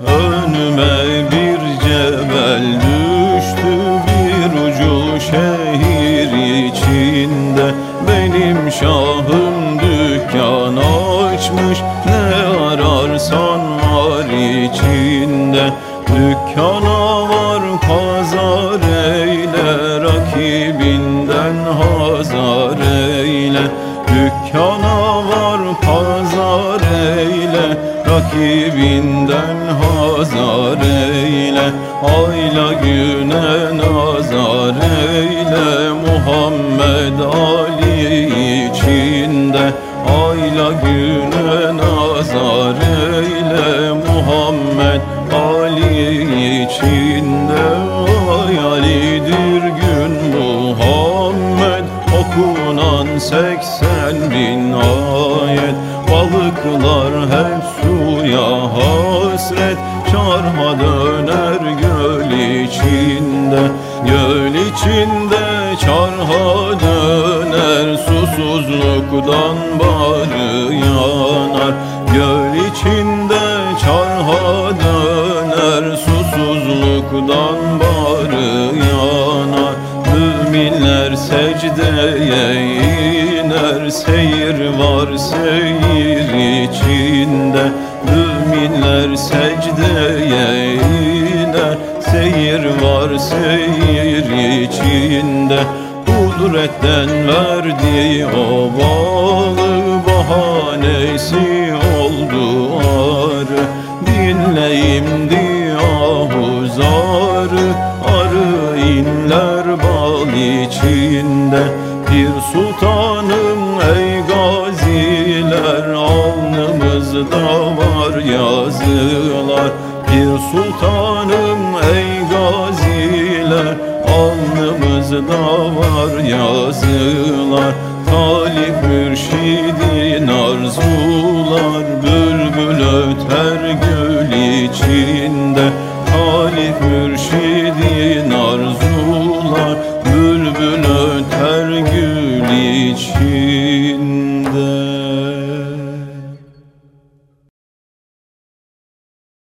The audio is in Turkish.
Önüme bir cebel düştü bir ucu şehir içinde. Benim şahım dükkan açmış ne ararsan var içinde. Dükkana var pazar eyle rakibinden hazar eyle Rakibinden hazar eyle. Ayla güne nazar eyle. Muhammed Ali içinde Ayla güne nazar eyle. Muhammed Ali içinde Ay Ali'dir Okunan seksen bin ayet. Balıklar hep suya hasret. Çarha döner göl içinde. Göl içinde çarha döner. Susuzluktan barı yanar. Göl içinde çarha döner. Susuzluktan Müminler secdeye iner Seyir var seyir içinde. Müminler secdeye iner Seyir var seyir içinde. Kudretten verdiği o balı Bahanesi oldu. arı içinde Bir sultanım ey gaziler Alnımızda var yazılar. Bir sultanım ey gaziler Alnımızda var yazılar. Talip mürşidin arzular Bülbül öter gül içinde. Talip mürşidin arzular